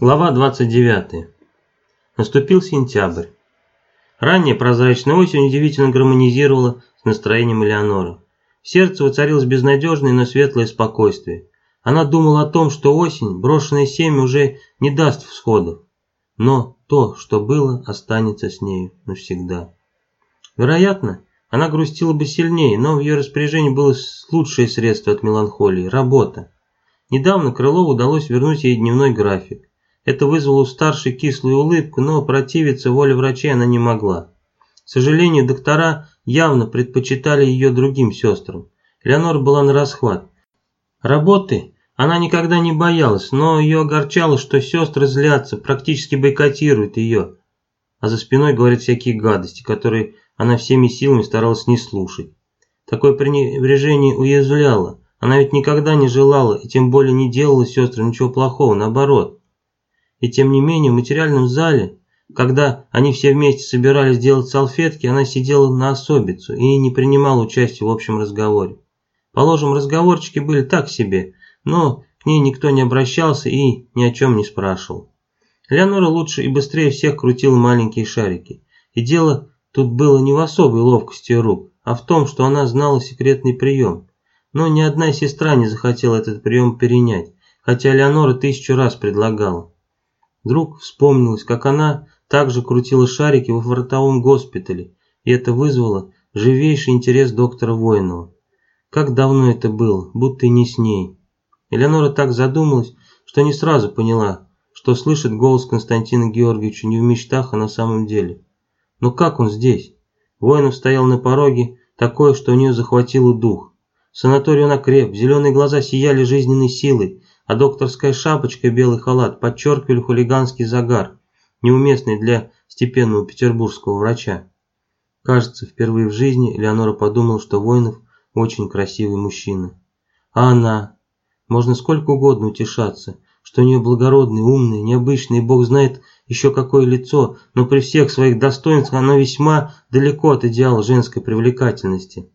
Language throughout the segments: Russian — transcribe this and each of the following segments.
Глава 29. Наступил сентябрь. Ранняя прозрачная осень удивительно гармонизировала с настроением Элеоноры. В сердце воцарилось безнадежное, но светлое спокойствие. Она думала о том, что осень, брошенное семя, уже не даст всходов. Но то, что было, останется с нею навсегда. Вероятно, она грустила бы сильнее, но в ее распоряжении было лучшее средство от меланхолии – работа. Недавно Крылову удалось вернуть ей дневной график. Это вызвало у старшей кислую улыбку, но противиться воле врачей она не могла. К сожалению, доктора явно предпочитали ее другим сестрам. Леонора была на расхват. Работы она никогда не боялась, но ее огорчало, что сестры злятся, практически бойкотируют ее. А за спиной говорят всякие гадости, которые она всеми силами старалась не слушать. Такое пренебрежение уязвляло. Она ведь никогда не желала и тем более не делала сестрам ничего плохого, наоборот. И тем не менее в материальном зале, когда они все вместе собирались делать салфетки, она сидела на особицу и не принимала участия в общем разговоре. Положим, разговорчики были так себе, но к ней никто не обращался и ни о чем не спрашивал. Леонора лучше и быстрее всех крутила маленькие шарики. И дело тут было не в особой ловкости рук, а в том, что она знала секретный прием. Но ни одна сестра не захотела этот прием перенять, хотя Леонора тысячу раз предлагала. Вдруг вспомнилось, как она также крутила шарики во фронтовом госпитале, и это вызвало живейший интерес доктора Воинова. Как давно это было, будто и не с ней. Элеонора так задумалась, что не сразу поняла, что слышит голос Константина Георгиевича не в мечтах, а на самом деле. Но как он здесь? Воинов стоял на пороге, такое, что у нее захватило дух. В санатории он окреп, зеленые глаза сияли жизненной силой, а докторская шапочка и белый халат подчеркивали хулиганский загар, неуместный для степенного петербургского врача. Кажется, впервые в жизни Леонора подумала, что Воинов очень красивый мужчина. А она? Можно сколько угодно утешаться, что у нее благородное, умное, необычное, и Бог знает еще какое лицо, но при всех своих достоинствах оно весьма далеко от идеала женской привлекательности.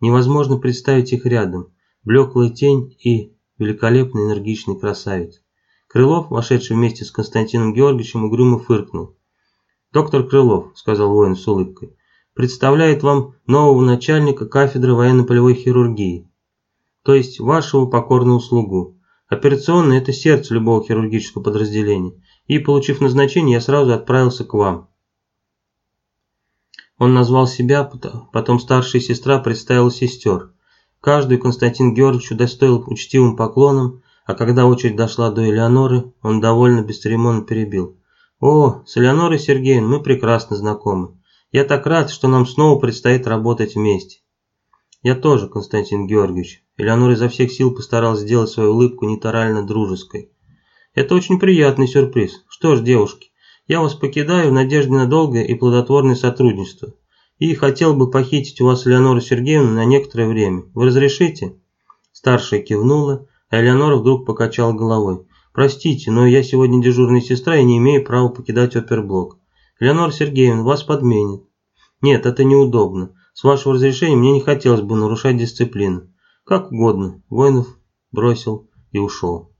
Невозможно представить их рядом. Блеклая тень и великолепный энергичный красавец. Крылов, вошедший вместе с Константином Георгиевичем, угрюмо фыркнул. «Доктор Крылов», — сказал воин с улыбкой, — «представляет вам нового начальника кафедры военно-полевой хирургии, то есть вашего покорного слугу. Операционное – это сердце любого хирургического подразделения, и, получив назначение, я сразу отправился к вам». Он назвал себя, потом старшая сестра представила сестер. Каждую Константин Георгиевич удостоил учтивым поклоном, а когда очередь дошла до Элеоноры, он довольно бесцеремонно перебил. «О, с Элеонорой Сергеевной мы прекрасно знакомы. Я так рад, что нам снова предстоит работать вместе». «Я тоже, Константин Георгиевич». Элеонора изо всех сил постаралась сделать свою улыбку нейтрально дружеской. «Это очень приятный сюрприз. Что ж, девушки, я вас покидаю в надежде на долгое и плодотворное сотрудничество и хотел бы похитить у вас Леонору Сергеевну на некоторое время. Вы разрешите?» Старшая кивнула, а Элеонора вдруг покачала головой. «Простите, но я сегодня дежурная сестра и не имею права покидать оперблок. Леонора Сергеевна, вас подменит». «Нет, это неудобно. С вашего разрешения мне не хотелось бы нарушать дисциплину». «Как угодно», – Воинов бросил и ушел.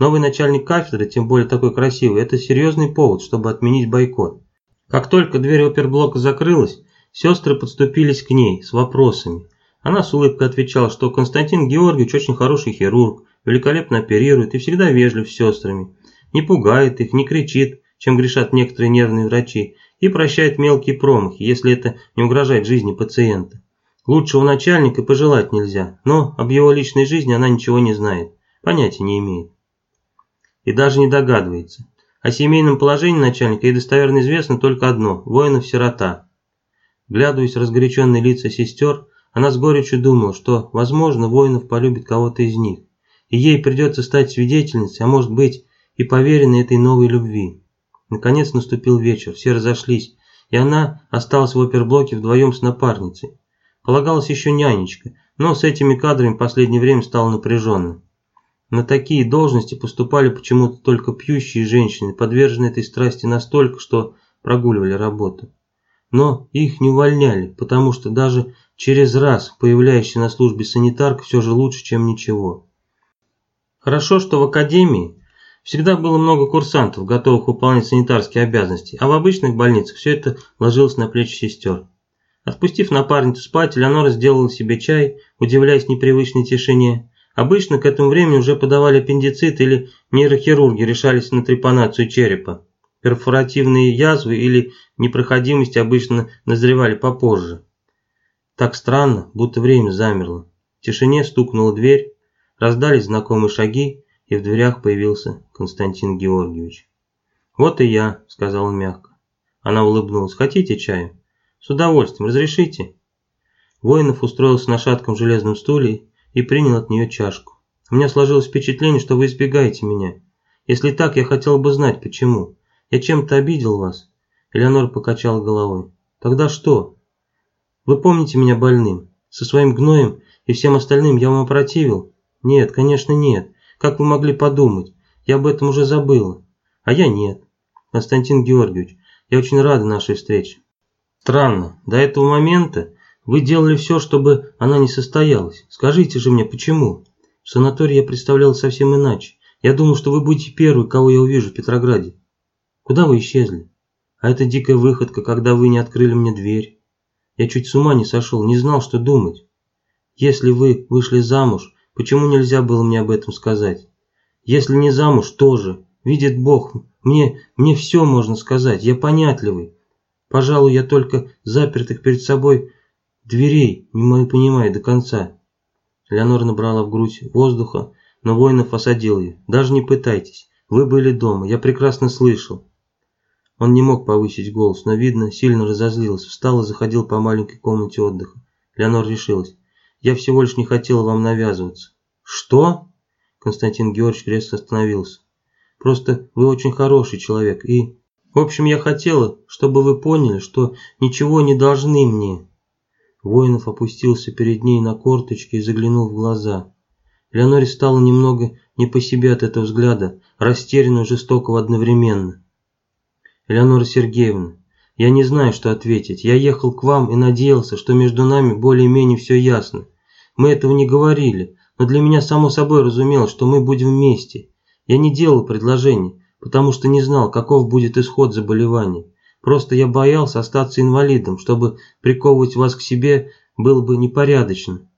Новый начальник кафедры, тем более такой красивый, это серьезный повод, чтобы отменить бойкот. Как только дверь оперблока закрылась, Сестры подступились к ней с вопросами. Она с улыбкой отвечала, что Константин Георгиевич очень хороший хирург, великолепно оперирует и всегда вежлив с сестрами. Не пугает их, не кричит, чем грешат некоторые нервные врачи, и прощает мелкие промахи, если это не угрожает жизни пациента. Лучшего начальника пожелать нельзя, но об его личной жизни она ничего не знает, понятия не имеет. И даже не догадывается. О семейном положении начальника ей достоверно известно только одно – воинов-сирота. Глядываясь в разгоряченные лица сестер, она с горечью думала, что, возможно, воинов полюбит кого-то из них, и ей придется стать свидетельницей, а может быть и поверенной этой новой любви. Наконец наступил вечер, все разошлись, и она осталась в оперблоке вдвоем с напарницей. Полагалась еще нянечка, но с этими кадрами в последнее время стало напряженно. На такие должности поступали почему-то только пьющие женщины, подверженные этой страсти настолько, что прогуливали работу но их не увольняли, потому что даже через раз появляющаяся на службе санитарка все же лучше, чем ничего. Хорошо, что в академии Всегда было много курсантов, готовых выполнять санитарские обязанности, а в обычных больницах все это ложилось на плечи сестер. Отпустив напарницу спать, Леонора сделала себе чай, удивляясь непривычной тишине. Обычно к этому времени уже подавали аппендицит или нейрохирурги решались на трепанацию черепа. Перфоративные язвы или непроходимости обычно назревали попозже. Так странно, будто время замерло. В тишине стукнула дверь, раздались знакомые шаги, и в дверях появился Константин Георгиевич. «Вот и я», — сказал он мягко. Она улыбнулась. «Хотите чаю?» «С удовольствием. Разрешите?» Воинов устроился на шатком железном стуле и принял от нее чашку. «У меня сложилось впечатление, что вы избегаете меня. Если так, я хотел бы знать, почему. Я чем-то обидел вас?» Элеонора покачала головой. «Тогда что? Вы помните меня больным? Со своим гноем и всем остальным я вам опротивил? Нет, конечно нет. Как вы могли подумать? Я об этом уже забыла. А я нет. Константин Георгиевич, я очень рада нашей встрече. Странно, до этого момента вы делали все, чтобы она не состоялась. Скажите же мне, почему? В санатории я представлял совсем иначе. Я думал, что вы будете первый, кого я увижу в Петрограде. Куда вы исчезли? А это дикая выходка, когда вы не открыли мне дверь. Я чуть с ума не сошел, не знал, что думать. Если вы вышли замуж, почему нельзя было мне об этом сказать? Если не замуж, тоже. Видит Бог, мне, мне все можно сказать, я понятливый. Пожалуй, я только запертых перед собой дверей не могу понимать до конца. Леонора набрала в грудь воздуха, но воинов осадил ее. Даже не пытайтесь, вы были дома, я прекрасно слышал. Он не мог повысить голос, но, видно, сильно разозлился, встал и заходил по маленькой комнате отдыха. Леонора решилась. «Я всего лишь не хотела вам навязываться». «Что?» Константин Георгиевич резко остановился. «Просто вы очень хороший человек и...» В общем, я хотела, чтобы вы поняли, что ничего не должны мне. Воинов опустился перед ней на корточки и заглянул в глаза. Леоноре стало немного не по себе от этого взгляда, растерянно и жестокого одновременно. «Элеонора Сергеевна, я не знаю, что ответить. Я ехал к вам и надеялся, что между нами более-менее все ясно. Мы этого не говорили, но для меня само собой разумелось, что мы будем вместе. Я не делал предложений, потому что не знал, каков будет исход заболевания. Просто я боялся остаться инвалидом, чтобы приковывать вас к себе было бы непорядочно.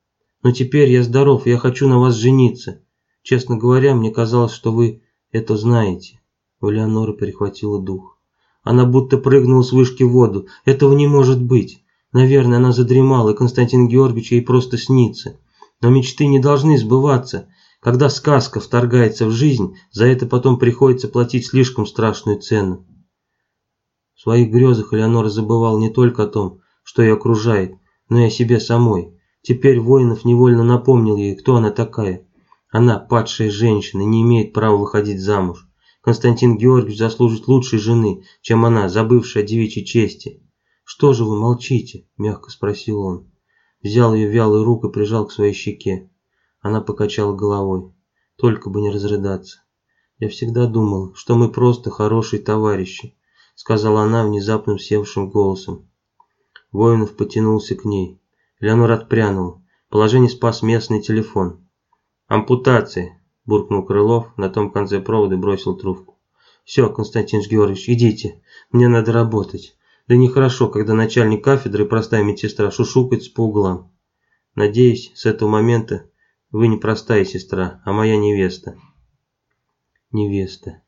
Но теперь я здоров, я хочу на вас жениться. Честно говоря, мне казалось, что вы это знаете. У Леоноры перехватила дух. Она будто прыгнула с вышки в воду. Этого не может быть. Наверное, она задремала, и Константин Георгиевич ей просто снится. Но мечты не должны сбываться. Когда сказка вторгается в жизнь, за это потом приходится платить слишком страшную цену. В своих грезах Элеонора забывал не только о том, что ее окружает, но и о себе самой. Теперь Воинов невольно напомнил ей, кто она такая. Она, падшая женщина, не имеет права выходить замуж. Константин Георгиевич заслужит лучшей жены, чем она, забывшая о девичьей чести. «Что же вы молчите?» – мягко спросил он. Взял ее вялую руку и прижал к своей щеке. Она покачала головой. Только бы не разрыдаться. Я всегда думал, что мы просто хорошие товарищи, сказала она внезапным севшим голосом. Воинов потянулся к ней. Леонор отпрянула. Положение спас местный телефон. «Ампутация!» – буркнул Крылов, на том конце провода бросил трубку. «Все, Константин Георгиевич, идите, мне надо работать. Да нехорошо, когда начальник кафедры и простая медсестра шушукаются по углам. Надеюсь, с этого момента вы не простая сестра, а моя невеста. Невеста.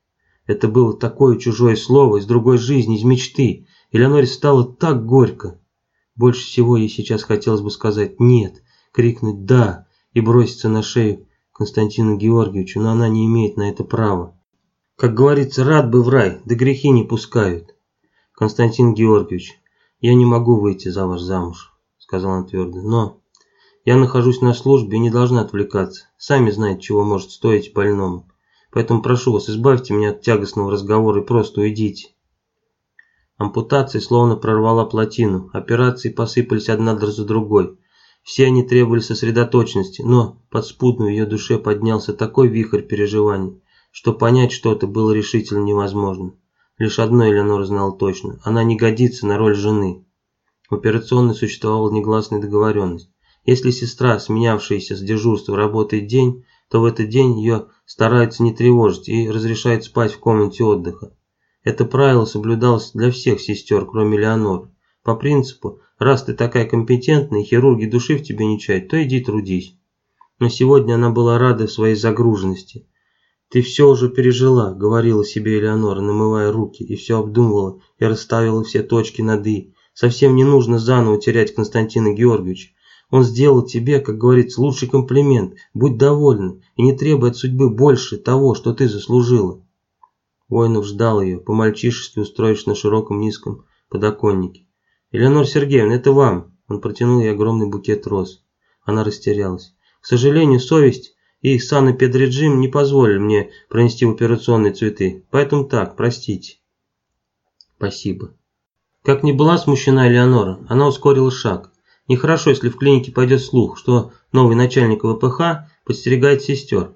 Это было такое чужое слово из другой жизни, из мечты. Элеоноре стало так горько. Больше всего ей сейчас хотелось бы сказать «нет», крикнуть «да» и броситься на шею Константину Георгиевичу, но она не имеет на это права. Как говорится, рад бы в рай, да грехи не пускают. Константин Георгиевич, я не могу выйти за вас замуж, сказал он твердо, но... Я нахожусь на службе и не должна отвлекаться. Сами знаете, чего может стоить больному. Поэтому прошу вас, избавьте меня от тягостного разговора и просто уйдите. Ампутация словно прорвала плотину. Операции посыпались одна за другой. Все они требовали сосредоточенности, но под спутную ее душе поднялся такой вихрь переживаний, что понять что-то было решительно невозможно. Лишь одно Элеонора знала точно – она не годится на роль жены. В операционной существовала негласная договоренность. Если сестра, сменявшаяся с дежурства, работает день, то в этот день ее стараются не тревожить и разрешают спать в комнате отдыха. Это правило соблюдалось для всех сестер, кроме Леоноры. По принципу, раз ты такая компетентная, хирурги души в тебе не чают, то иди трудись. Но сегодня она была рада своей загруженности. «Ты все уже пережила», — говорила себе Элеонора, намывая руки, и все обдумывала, и расставила все точки над «и». Совсем не нужно заново терять Константина Георгиевича. Он сделал тебе, как говорится, лучший комплимент. Будь довольна и не требуй от судьбы больше того, что ты заслужила. Воинов ждал ее, по-мальчишески устроившись на широком низком подоконнике. «Элеонора Сергеевна, это вам!» Он протянул ей огромный букет роз. Она растерялась. «К сожалению, совесть и санэпидрежим не позволили мне пронести в операционные цветы, поэтому так, простите». «Спасибо». Как ни была смущена Элеонора, она ускорила шаг. Нехорошо, если в клинике пойдет слух, что новый начальник ВПХ подстерегает сестер.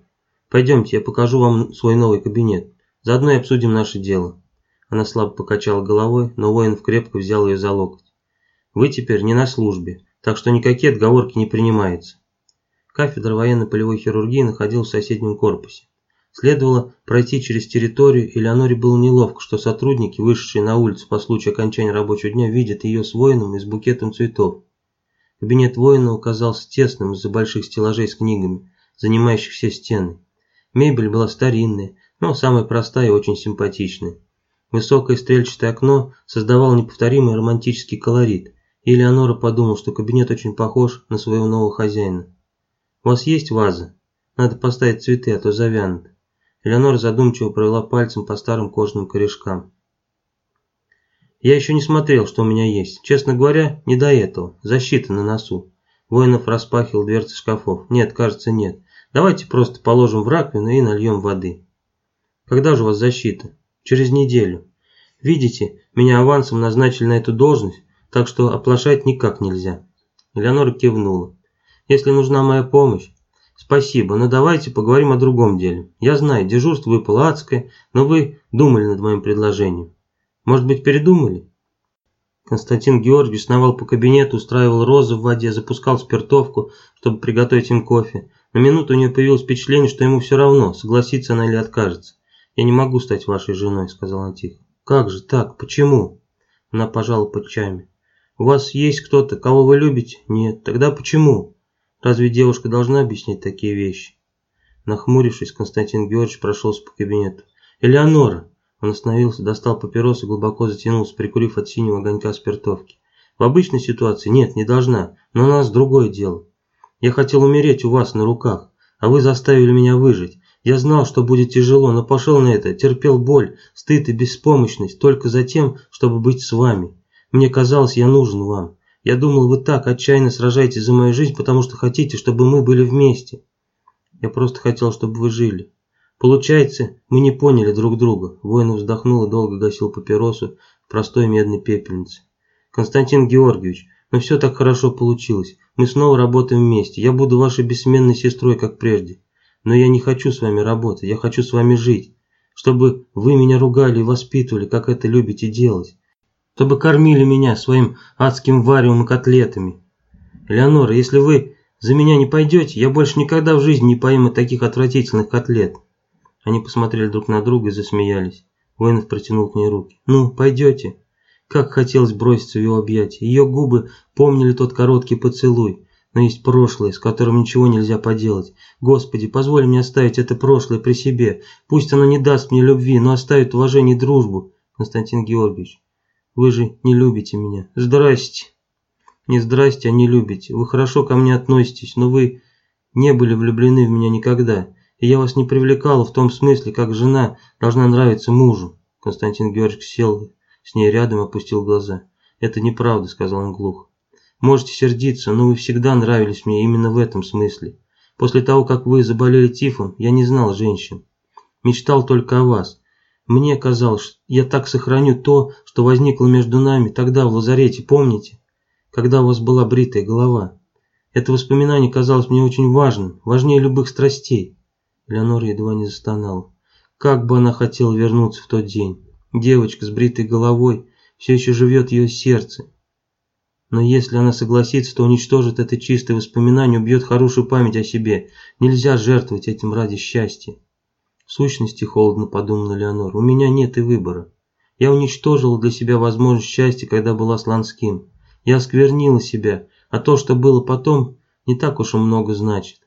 Пойдемте, я покажу вам свой новый кабинет. Заодно и обсудим наше дело. Она слабо покачала головой, но воинов крепко взял ее за локоть. Вы теперь не на службе, так что никакие отговорки не принимаются. Кафедра военно-полевой хирургии находилась в соседнем корпусе. Следовало пройти через территорию, и Леоноре было неловко, что сотрудники, вышедшие на улицу по случаю окончания рабочего дня, видят ее с воином и с букетом цветов. Кабинет воина оказался тесным из-за больших стеллажей с книгами, занимающих все стены. Мебель была старинная, но самая простая и очень симпатичная. Высокое стрельчатое окно создавало неповторимый романтический колорит, и Элеонора подумала, что кабинет очень похож на своего нового хозяина. «У вас есть ваза? Надо поставить цветы, а то завянут». Элеонора задумчиво провела пальцем по старым кожаным корешкам. Я еще не смотрел, что у меня есть. Честно говоря, не до этого. Защита на носу. Воинов распахивал дверцы шкафов. Нет, кажется, нет. Давайте просто положим в раковину и нальем воды. Когда же у вас защита? Через неделю. Видите, меня авансом назначили на эту должность, так что оплошать никак нельзя. Элеонора кивнула. Если нужна моя помощь, спасибо, но давайте поговорим о другом деле. Я знаю, дежурство выпало адское, но вы думали над моим предложением. Может быть, передумали? Константин Георгиевич сновал по кабинету, устраивал розы в воде, запускал спиртовку, чтобы приготовить им кофе. На минуту у нее появилось впечатление, что ему все равно, согласится она или откажется. «Я не могу стать вашей женой», — сказала она тихо. «Как же так? Почему?» Она пожала плечами. «У вас есть кто-то, кого вы любите?» «Нет. Тогда почему?» «Разве девушка должна объяснять такие вещи?» Нахмурившись, Константин Георгиевич прошелся по кабинету. «Элеонора!» Он остановился, достал папирос и глубоко затянулся, прикурив от синего огонька спиртовки. В обычной ситуации нет, не должна, но у нас другое дело. Я хотел умереть у вас на руках, а вы заставили меня выжить. Я знал, что будет тяжело, но пошел на это, терпел боль, стыд и беспомощность только за тем, чтобы быть с вами. Мне казалось, я нужен вам. Я думал, вы так отчаянно сражаетесь за мою жизнь, потому что хотите, чтобы мы были вместе. Я просто хотел, чтобы вы жили. Получается, мы не поняли друг друга. Воин вздохнул и долго гасил папиросу в простой медной пепельнице. Константин Георгиевич, но все так хорошо получилось. Мы снова работаем вместе. Я буду вашей бессменной сестрой, как прежде. Но я не хочу с вами работать, я хочу с вами жить. Чтобы вы меня ругали и воспитывали, как это любите делать. Чтобы кормили меня своим адским варевом и котлетами. Элеонора, если вы за меня не пойдете, я больше никогда в жизни не поем таких отвратительных котлет. Они посмотрели друг на друга и засмеялись. Воинов протянул к ней руки. «Ну, пойдете?» Как хотелось броситься в ее объятия. Ее губы помнили тот короткий поцелуй. Но есть прошлое, с которым ничего нельзя поделать. Господи, позволь мне оставить это прошлое при себе. Пусть оно не даст мне любви, но оставит уважение и дружбу. Константин Георгиевич, вы же не любите меня. Здрасте. Не здрасте, а не любите. Вы хорошо ко мне относитесь, но вы не были влюблены в меня никогда и я вас не привлекала в том смысле, как жена должна нравиться мужу. Константин Георгиевич сел с ней рядом опустил глаза. «Это неправда», — сказал он глухо. «Можете сердиться, но вы всегда нравились мне именно в этом смысле. После того, как вы заболели тифом, я не знал женщин. Мечтал только о вас. Мне казалось, я так сохраню то, что возникло между нами тогда в лазарете, помните? Когда у вас была бритая голова. Это воспоминание казалось мне очень важным, важнее любых страстей. Леонора едва не застонала. Как бы она хотела вернуться в тот день. Девочка с бритой головой все еще живет ее сердце. Но если она согласится, то уничтожит это чистое воспоминание, убьет хорошую память о себе. Нельзя жертвовать этим ради счастья. В сущности, холодно подумала Леонор, у меня нет и выбора. Я уничтожила для себя возможность счастья, когда была с Ланским. Я осквернила себя, а то, что было потом, не так уж и много значит.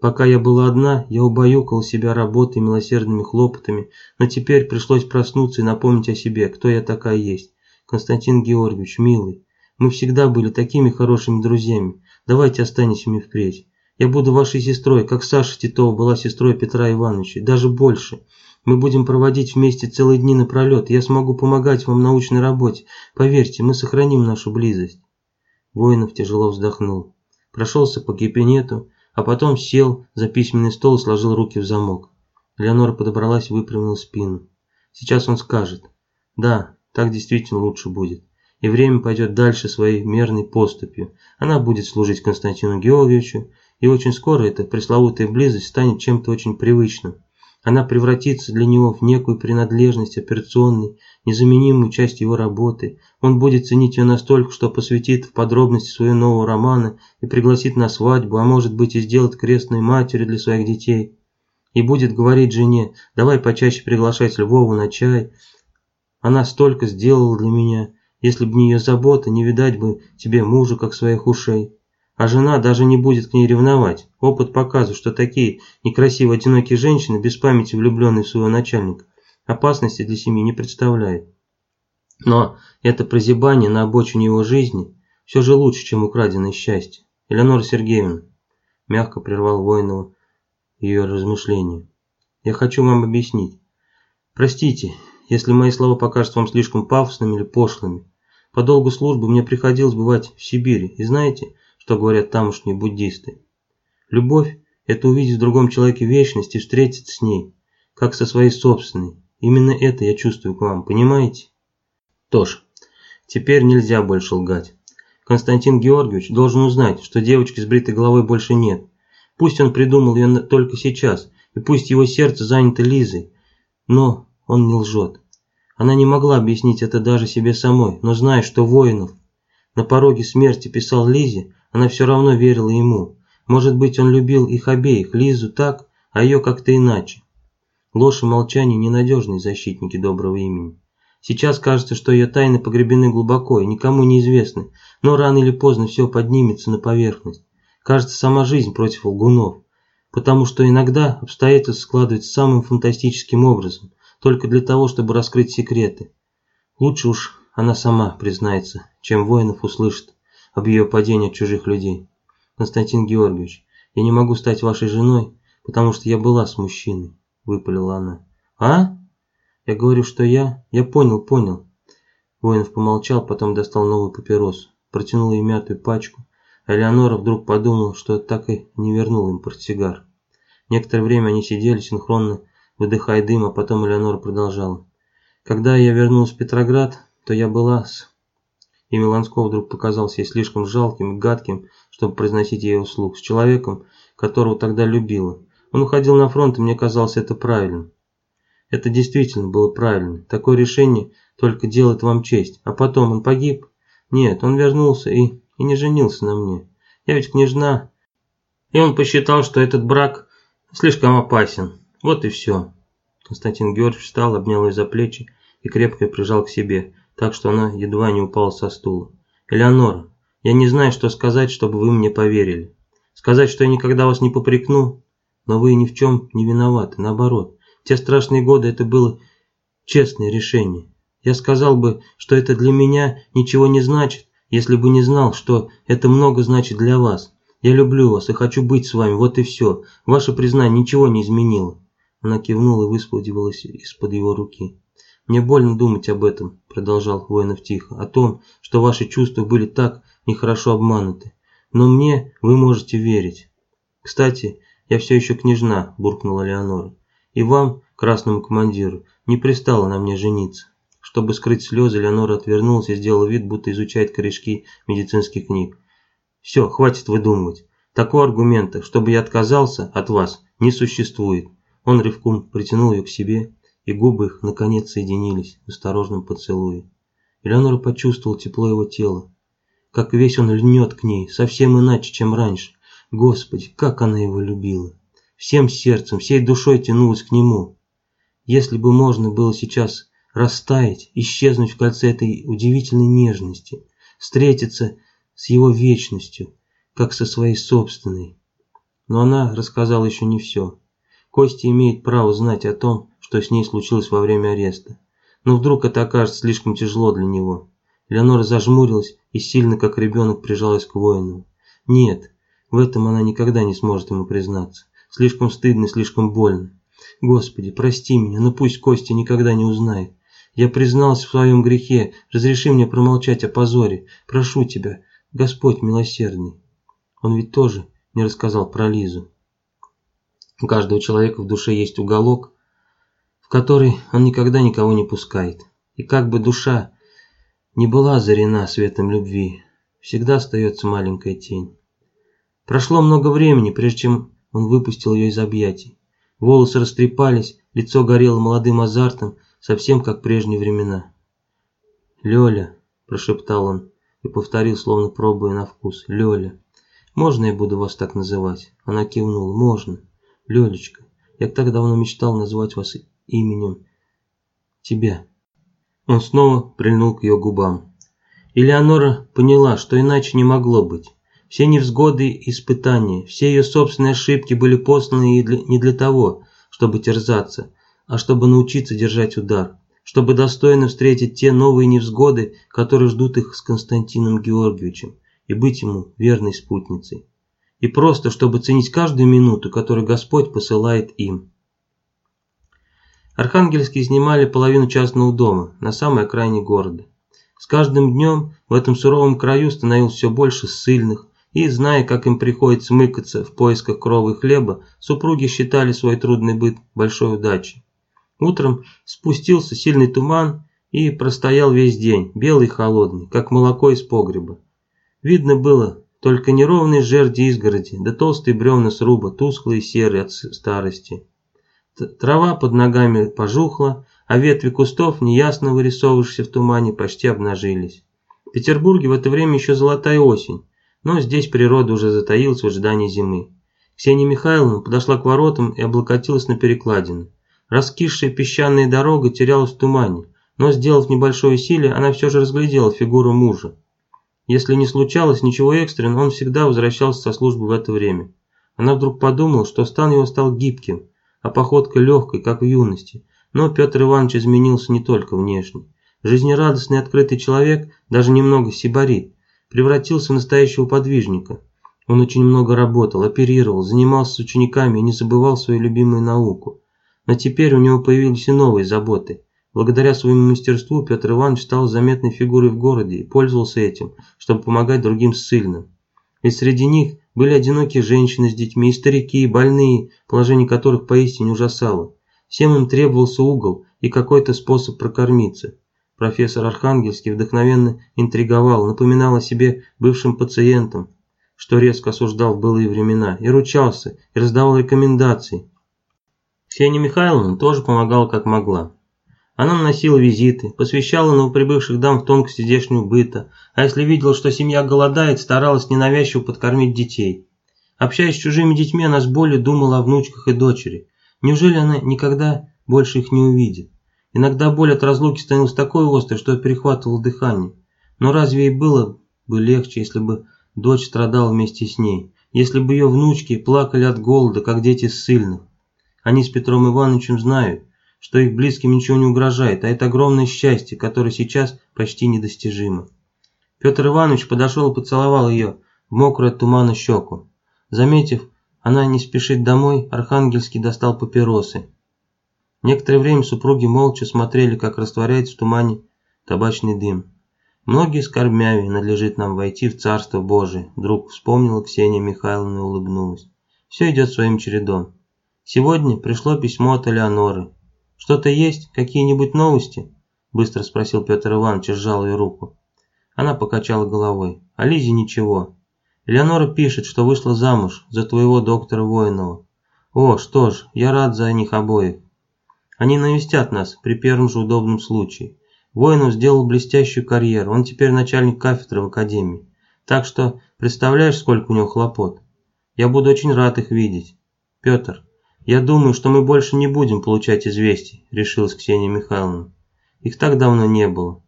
Пока я была одна, я убаюкала себя работой и милосердными хлопотами, но теперь пришлось проснуться и напомнить о себе, кто я такая есть. Константин Георгиевич, милый, мы всегда были такими хорошими друзьями. Давайте останемся ими впредь. Я буду вашей сестрой, как Саша Титова была сестрой Петра Ивановича, даже больше. Мы будем проводить вместе целые дни напролет, я смогу помогать вам в научной работе. Поверьте, мы сохраним нашу близость. Воинов тяжело вздохнул. Прошелся по кабинету, а потом сел за письменный стол и сложил руки в замок. Леонора подобралась и выпрямила спину. Сейчас он скажет. Да, так действительно лучше будет и время пойдет дальше своей мерной поступью. Она будет служить Константину Георгиевичу, и очень скоро эта пресловутая близость станет чем-то очень привычным. Она превратится для него в некую принадлежность операционной, незаменимую часть его работы. Он будет ценить ее настолько, что посвятит в подробности своего нового романа и пригласит на свадьбу, а может быть и сделает крестной матерью для своих детей. И будет говорить жене, давай почаще приглашать Львову на чай. Она столько сделала для меня. Если б не ее забота, не видать бы тебе мужа, как своих ушей. А жена даже не будет к ней ревновать. Опыт показывает, что такие некрасивые одинокие женщины, без памяти влюбленные в своего начальника, опасности для семьи не представляют. Но это прозябание на обочине его жизни все же лучше, чем украденное счастье. Элеонора Сергеевна, мягко прервал Воинова ее размышления. Я хочу вам объяснить. Простите, если мои слова покажутся вам слишком пафосными или пошлыми. По долгу службы мне приходилось бывать в Сибири, и знаете, что говорят тамошние буддисты? Любовь – это увидеть в другом человеке вечность и встретиться с ней, как со своей собственной. Именно это я чувствую к вам, понимаете? Тож, теперь нельзя больше лгать. Константин Георгиевич должен узнать, что девочки с бритой головой больше нет. Пусть он придумал ее только сейчас, и пусть его сердце занято Лизой, но он не лжет. Она не могла объяснить это даже себе самой, но зная, что Воинов на пороге смерти писал Лизе, она все равно верила ему. Может быть, он любил их обеих, Лизу так, а ее как-то иначе. Ложь и молчание – ненадежные защитники доброго имени. Сейчас кажется, что ее тайны погребены глубоко и никому не известны, но рано или поздно все поднимется на поверхность. Кажется, сама жизнь против лгунов, потому что иногда обстоятельства складываются самым фантастическим образом, только для того, чтобы раскрыть секреты. Лучше уж она сама признается, чем воинов услышит об ее падении от чужих людей. Константин Георгиевич, я не могу стать вашей женой, потому что я была с мужчиной, выпалила она. А? Я говорю, что я... Я понял, понял. Воинов помолчал, потом достал новую папиросу, протянул ей мятую пачку, а Элеонора вдруг подумала, что так и не вернул им портсигар. Некоторое время они сидели синхронно выдыхая дым, а потом Элеонора продолжала. Когда я вернулась в Петроград, то я была с... Имя Ланского вдруг показался ей слишком жалким и гадким, чтобы произносить ей услуг, с человеком, которого тогда любила. Он уходил на фронт, и мне казалось это правильным. Это действительно было правильно. Такое решение только делает вам честь. А потом он погиб? Нет, он вернулся и, и не женился на мне. Я ведь княжна. И он посчитал, что этот брак слишком опасен. Вот и все. Константин Георгиевич встал, обнял ее за плечи и крепко прижал к себе, так что она едва не упала со стула. «Элеонора, я не знаю, что сказать, чтобы вы мне поверили. Сказать, что я никогда вас не попрекну, но вы ни в чем не виноваты, наоборот. Те страшные годы это было честное решение. Я сказал бы, что это для меня ничего не значит, если бы не знал, что это много значит для вас. Я люблю вас и хочу быть с вами, вот и все. Ваше признание ничего не изменило. Она кивнула и высвободилась из-под его руки. «Мне больно думать об этом», – продолжал Воинов тихо, – «о том, что ваши чувства были так нехорошо обмануты. Но мне вы можете верить. Кстати, я все еще княжна», – буркнула Леонора. «И вам, красному командиру, не пристало на мне жениться». Чтобы скрыть слезы, Леонора отвернулась и сделала вид, будто изучает корешки медицинских книг. «Все, хватит выдумывать. Такого аргумента, чтобы я отказался от вас, не существует. Он рывком притянул ее к себе, и губы их наконец соединились в осторожном поцелуе. Элеонора почувствовал тепло его тела. как весь он льнет к ней, совсем иначе, чем раньше. Господи, как она его любила! Всем сердцем, всей душой тянулась к нему. Если бы можно было сейчас растаять, исчезнуть в кольце этой удивительной нежности, встретиться с его вечностью, как со своей собственной. Но она рассказала еще не все. Костя имеет право знать о том, что с ней случилось во время ареста. Но вдруг это окажется слишком тяжело для него. Леонора зажмурилась и сильно, как ребенок, прижалась к воину. Нет, в этом она никогда не сможет ему признаться. Слишком стыдно, слишком больно. Господи, прости меня, но пусть Костя никогда не узнает. Я признался в своем грехе, разреши мне промолчать о позоре. Прошу тебя, Господь милосердный. Он ведь тоже не рассказал про Лизу. У каждого человека в душе есть уголок, в который он никогда никого не пускает. И как бы душа не была озарена светом любви, всегда остается маленькая тень. Прошло много времени, прежде чем он выпустил ее из объятий. Волосы растрепались, лицо горело молодым азартом, совсем как прежние времена. «Лёля», – прошептал он и повторил, словно пробуя на вкус, «Лёля, можно я буду вас так называть?» Она кивнула, «Можно, Лёлечка, я так давно мечтал назвать вас именем тебя». Он снова прильнул к ее губам. Элеонора поняла, что иначе не могло быть. Все невзгоды и испытания, все ее собственные ошибки были посланы не для того, чтобы терзаться, а чтобы научиться держать удар, чтобы достойно встретить те новые невзгоды, которые ждут их с Константином Георгиевичем, и быть ему верной спутницей. И просто, чтобы ценить каждую минуту, которую Господь посылает им. Архангельские снимали половину частного дома на самой окраине города. С каждым днем в этом суровом краю становилось все больше ссыльных, и, зная, как им приходится мыкаться в поисках кровы и хлеба, супруги считали свой трудный быт большой удачей. Утром спустился сильный туман и простоял весь день, белый и холодный, как молоко из погреба. Видно было только неровные жерди изгороди, да толстые бревна сруба, тусклые и серые от старости. Трава под ногами пожухла, а ветви кустов, неясно вырисовывавшиеся в тумане, почти обнажились. В Петербурге в это время еще золотая осень, но здесь природа уже затаилась в ожидании зимы. Ксения Михайловна подошла к воротам и облокотилась на перекладину. Раскисшая песчаная дорога терялась в тумане, но, сделав небольшое усилие, она все же разглядела фигуру мужа. Если не случалось ничего экстренного, он всегда возвращался со службы в это время. Она вдруг подумала, что стан его стал гибким, а походка легкой, как в юности. Но Петр Иванович изменился не только внешне. Жизнерадостный открытый человек, даже немного сибарит, превратился в настоящего подвижника. Он очень много работал, оперировал, занимался с учениками и не забывал свою любимую науку. Но теперь у него появились и новые заботы. Благодаря своему мастерству Петр Иванович стал заметной фигурой в городе и пользовался этим, чтобы помогать другим ссыльным. Ведь среди них были одинокие женщины с детьми, и старики, и больные, положение которых поистине ужасало. Всем им требовался угол и какой-то способ прокормиться. Профессор Архангельский вдохновенно интриговал, напоминал о себе бывшим пациентам, что резко осуждал в былые времена, и ручался, и раздавал рекомендации. Ксения Михайловна тоже помогала как могла. Она наносила визиты, посвящала новоприбывших дам в тонкости здешнего быта, а если видела, что семья голодает, старалась ненавязчиво подкормить детей. Общаясь с чужими детьми, она с болью думала о внучках и дочери. Неужели она никогда больше их не увидит? Иногда боль от разлуки становилась такой острой, что перехватывало дыхание. Но разве ей было бы легче, если бы дочь страдала вместе с ней? Если бы ее внучки плакали от голода, как дети ссыльных? Они с Петром Ивановичем знают, что их близким ничего не угрожает, а это огромное счастье, которое сейчас почти недостижимо. Петр Иванович подошел и поцеловал ее в мокрую от щеку. Заметив, она не спешит домой, Архангельский достал папиросы. Некоторое время супруги молча смотрели, как растворяется в тумане табачный дым. Многие скорбями надлежит нам войти в Царство Божие, вдруг вспомнила Ксения Михайловна и улыбнулась. Все идет своим чередом. Сегодня пришло письмо от Элеоноры. «Что-то есть? Какие-нибудь новости?» Быстро спросил Петр Иванович и сжал ее руку. Она покачала головой. «А Лизе ничего. Элеонора пишет, что вышла замуж за твоего доктора Воинова. О, что ж, я рад за них обоих. Они навестят нас при первом же удобном случае. Воинов сделал блестящую карьеру, он теперь начальник кафедры в академии. Так что представляешь, сколько у него хлопот. Я буду очень рад их видеть. Петр, я думаю, что мы больше не будем получать известий, решилась Ксения Михайловна. Их так давно не было.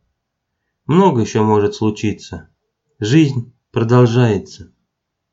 Много еще может случиться. Жизнь продолжается.